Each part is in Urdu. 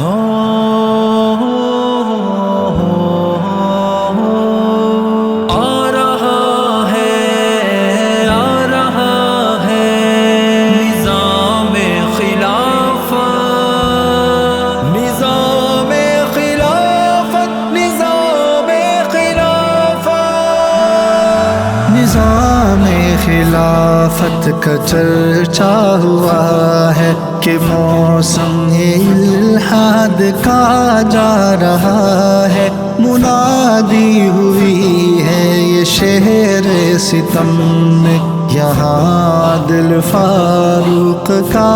خلافت نظام نظام خلافت۔ نظام کا چرچا ہوا ہے کہ موسم الحاد کا جا رہا ہے، منادی ہوئی ہے یہ شہر ستم میں یہاں دل فاروق کا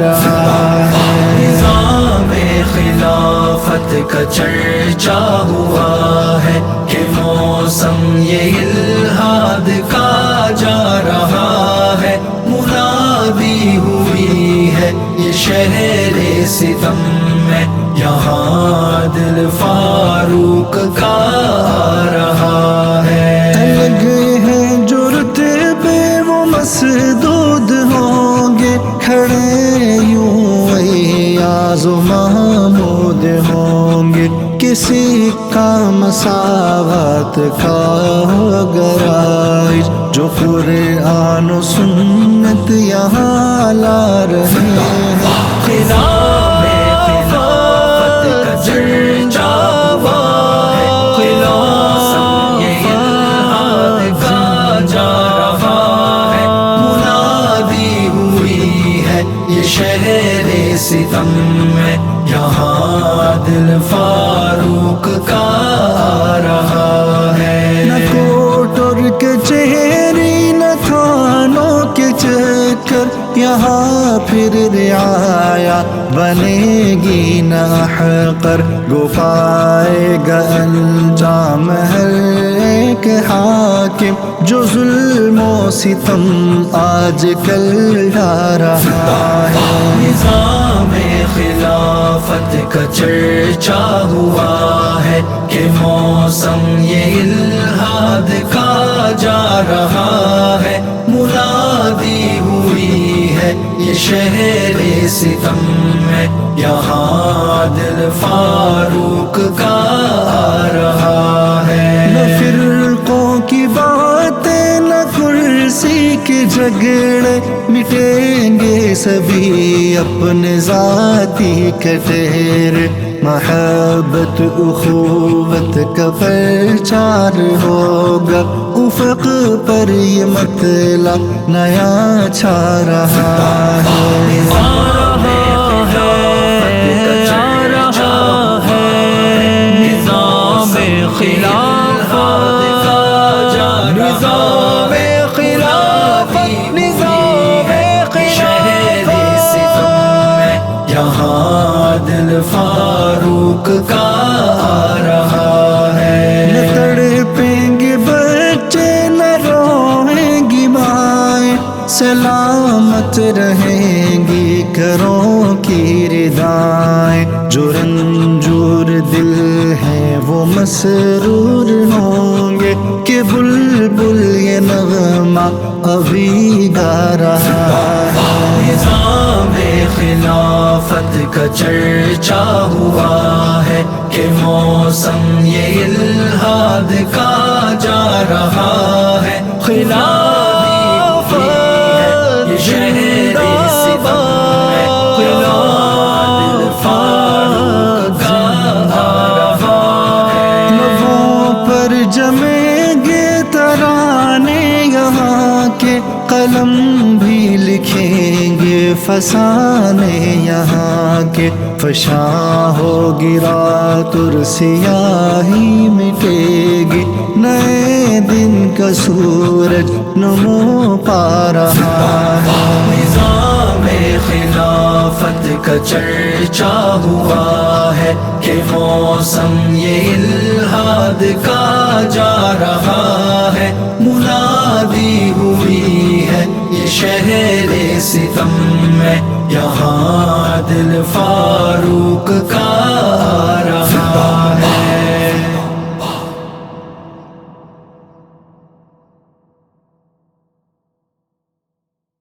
رہا ہے۔ نظام خلافت کا چرچا ہوا ہے کہ موسم یہ الہاد کا جا رہا ہے۔ منادی ہوئی ہے یہ شہر ستم میں یہاں دل فاروق کا آ رہا ہے۔ الگ ہے جو رتبے وہ مسدود ہوں گے۔ کھڑے یوں ایاز و محمود ہوں گے۔ کسی کا مساوات کا گرائش۔ جو قرآن و سنت یہاں لا رہے ہیں یہ شہر ستم میں یہاں دل فاروق کا بنے گی نہ حقر گو پائے گا انجام ہر ایک حاکم جو ظلم و ستم آج کل ڈا رہا ہے۔ نظام خلافت کا چرچا ہوا ہے کہ موسم یہ الہاد کا جا رہا ہے۔ یہ شہر ستم میں یہاں دل فاروق کا آ رہا ہے۔ نہ فرقوں کی باتیں نہ کرسی کے جھگڑے مٹیں گے سبھی اپنے ذاتی کٹہرے محبت اخوت کا پرچار ہوگا، افق پر یہ مطلب نیا چھا رہا ہے۔ نظام خلافت نظام خلافت نظام خلافت یہاں دل فاروق کا آ رہا ہے۔ نہ تڑپیں گے بچے نہ روئیں گی مائیں۔ سلامت رہیں گی کروں کی ردائیں۔ جو رنجور دل ہے وہ مسرور ہوں گے۔ کہ بلبل یہ نغمہ ابھی گا رہا ہے۔ نظام خلافت کا چرچا ہوا کہ موسم یہ الہاد کا قلم بھی لکھیں گے فسانے یہاں کے۔ فشاں ہو گرا تر سیاہی مٹے گی۔ نئے دن کا سورج نمو پا رہا ہے۔ نظام خلافت کا چرچا ہوا ہے کہ موسم یہ الہاد کا جا رہا ہے۔ آبادی ہوئی ہے یہ شہر ستم میں یہاں دل فاروق کا